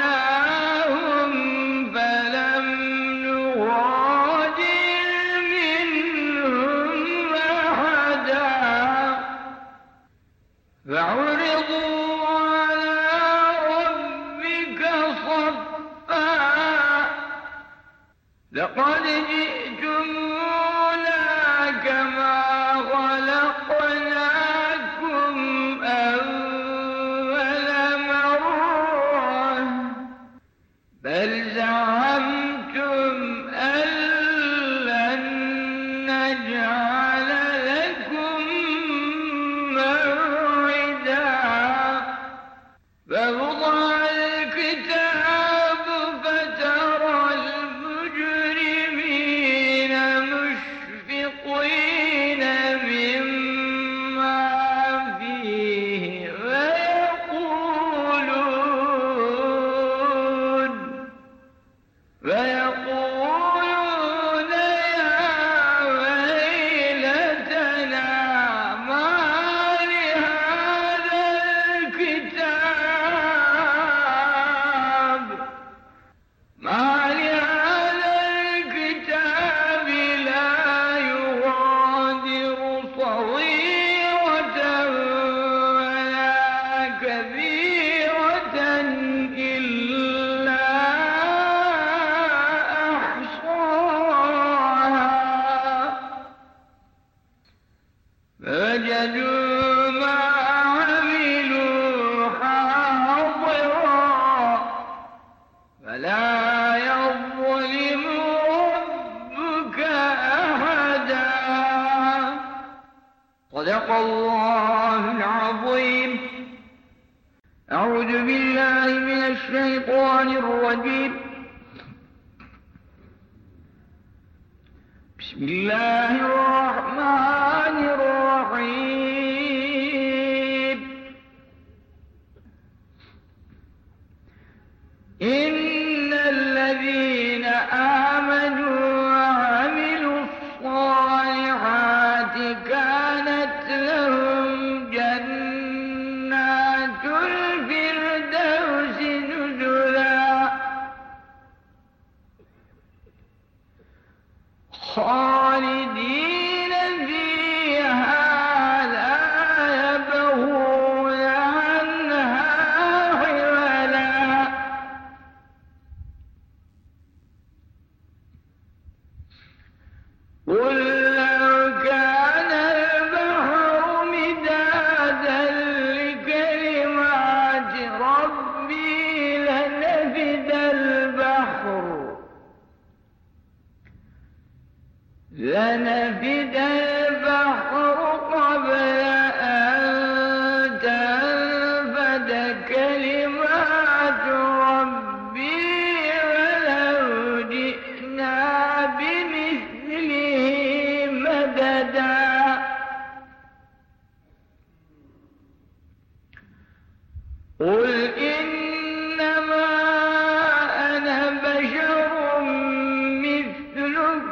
وحشرناهم فلم على ربك صفا لقد جئت them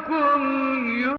không yêu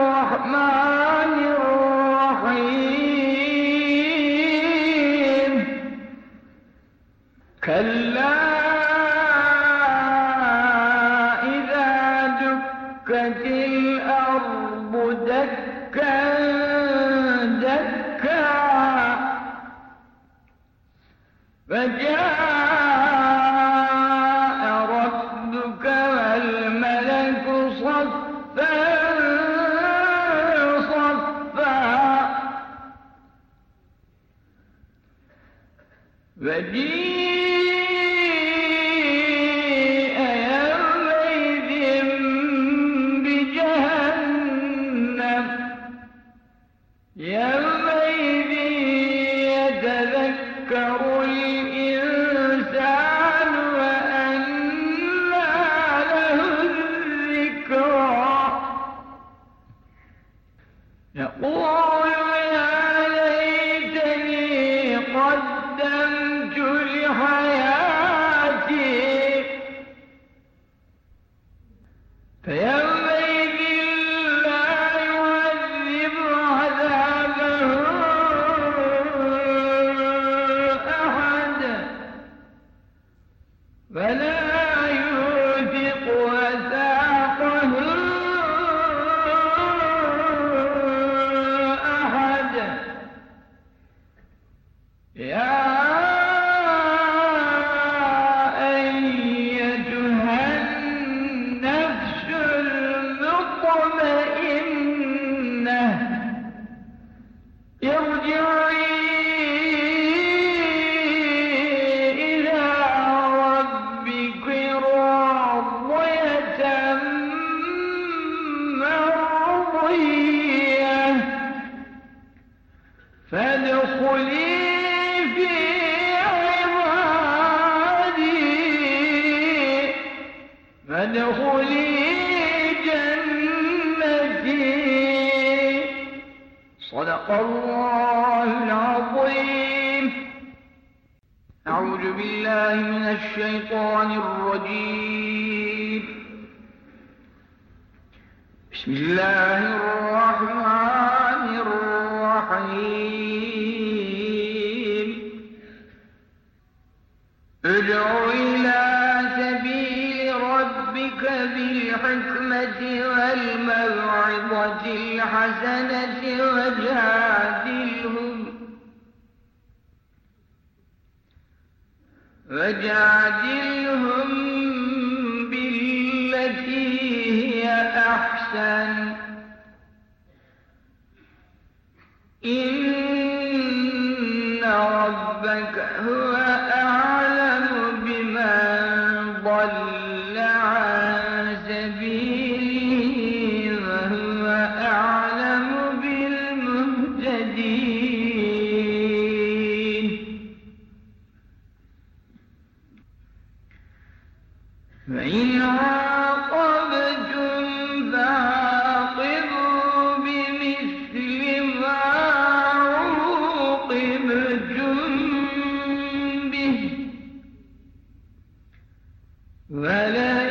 Yeah. بالحكمة والموعظة الحسنة وجادلهم وجادلهم بالتي هي أحسن. إن ربك هو ولا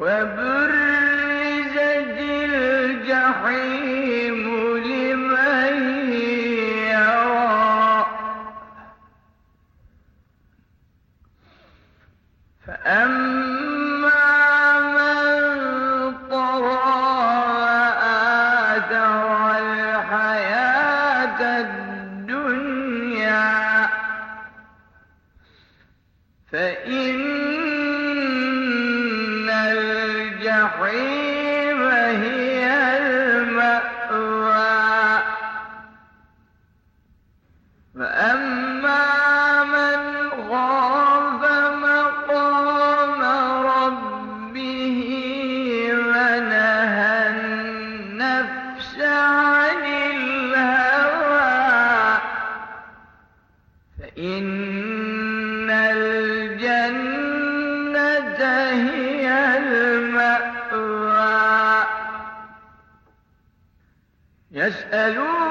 وبر فاسألوه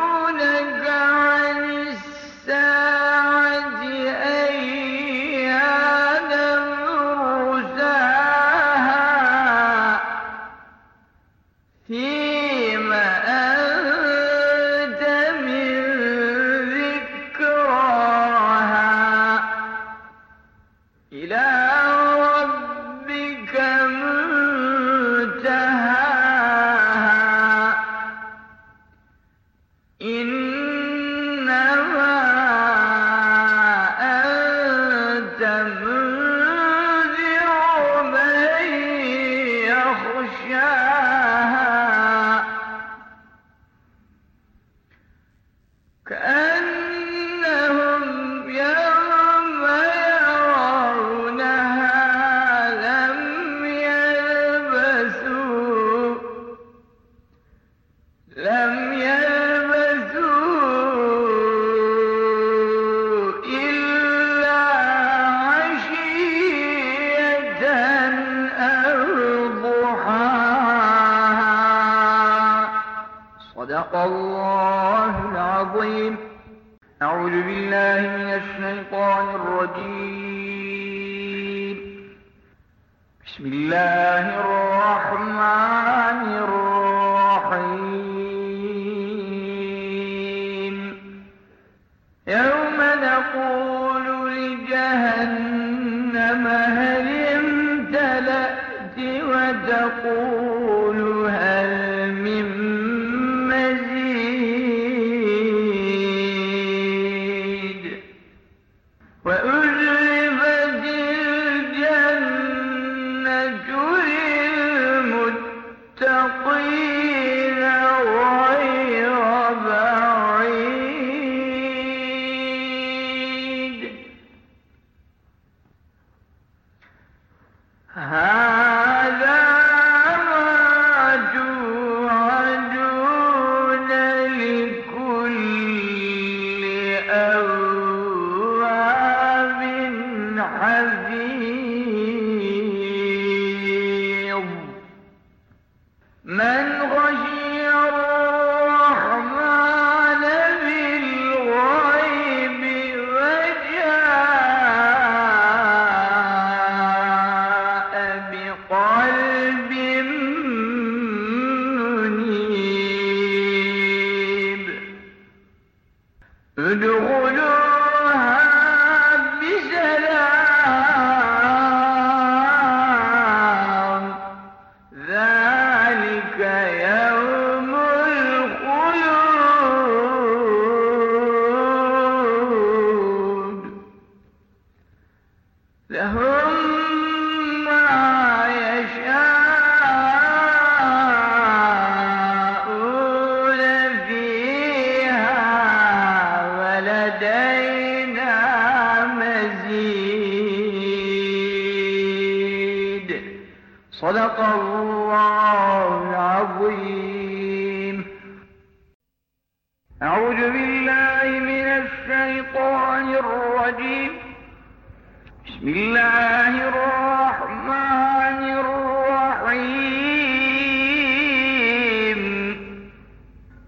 ادخلوا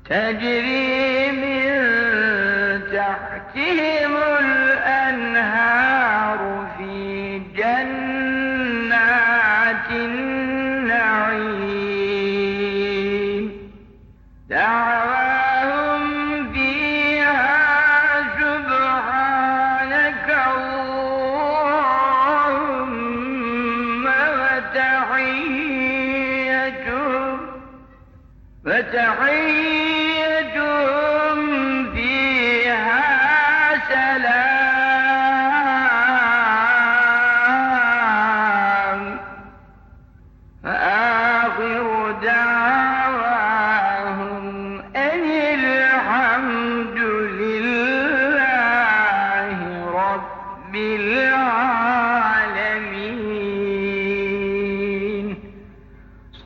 تجري من تحتهم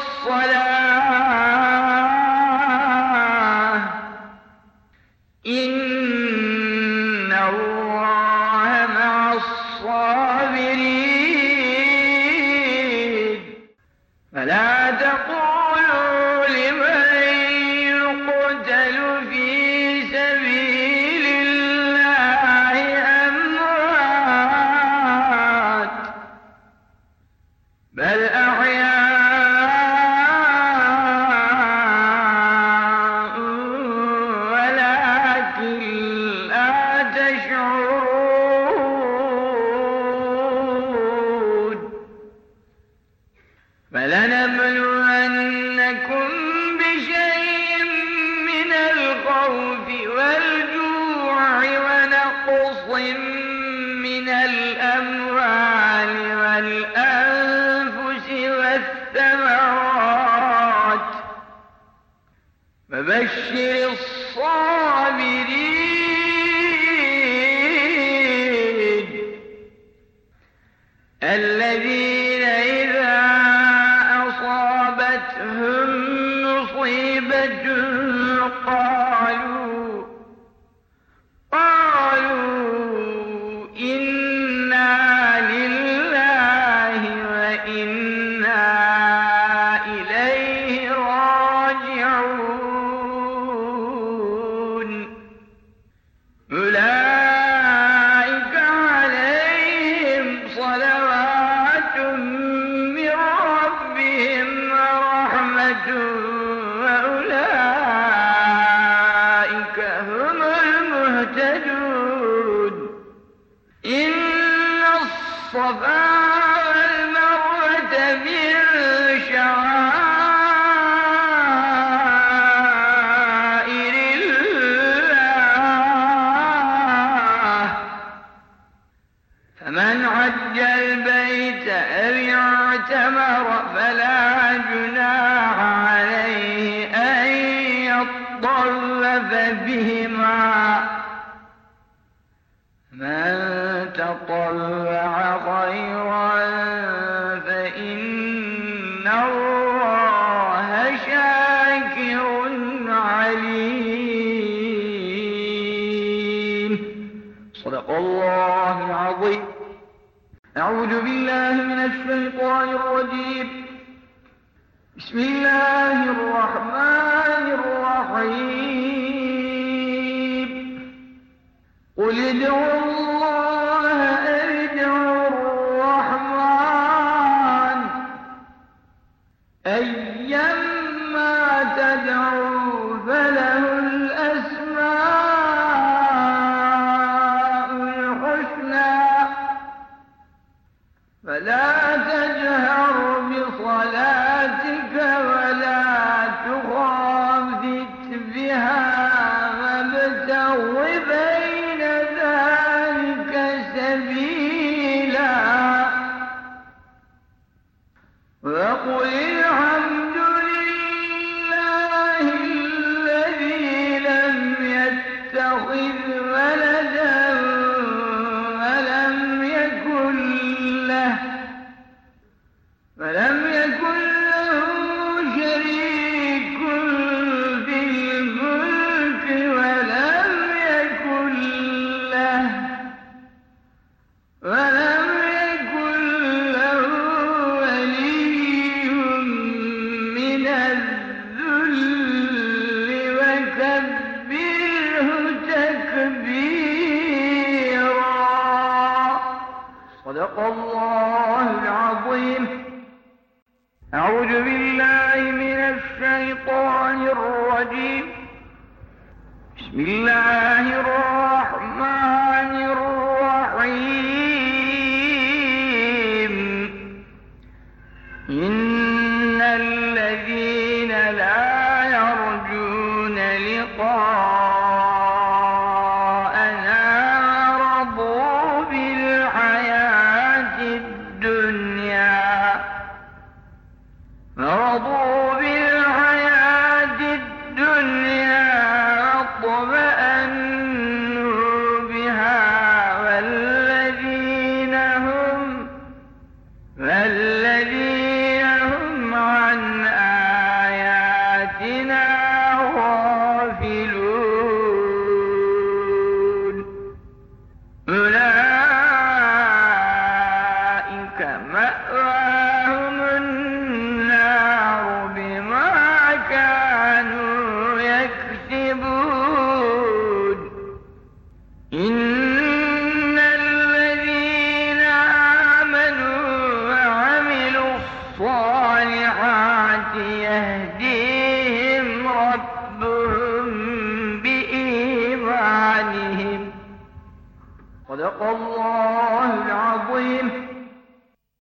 إن فبشر الصابرين. الصفا قل ادعوا الله رضوا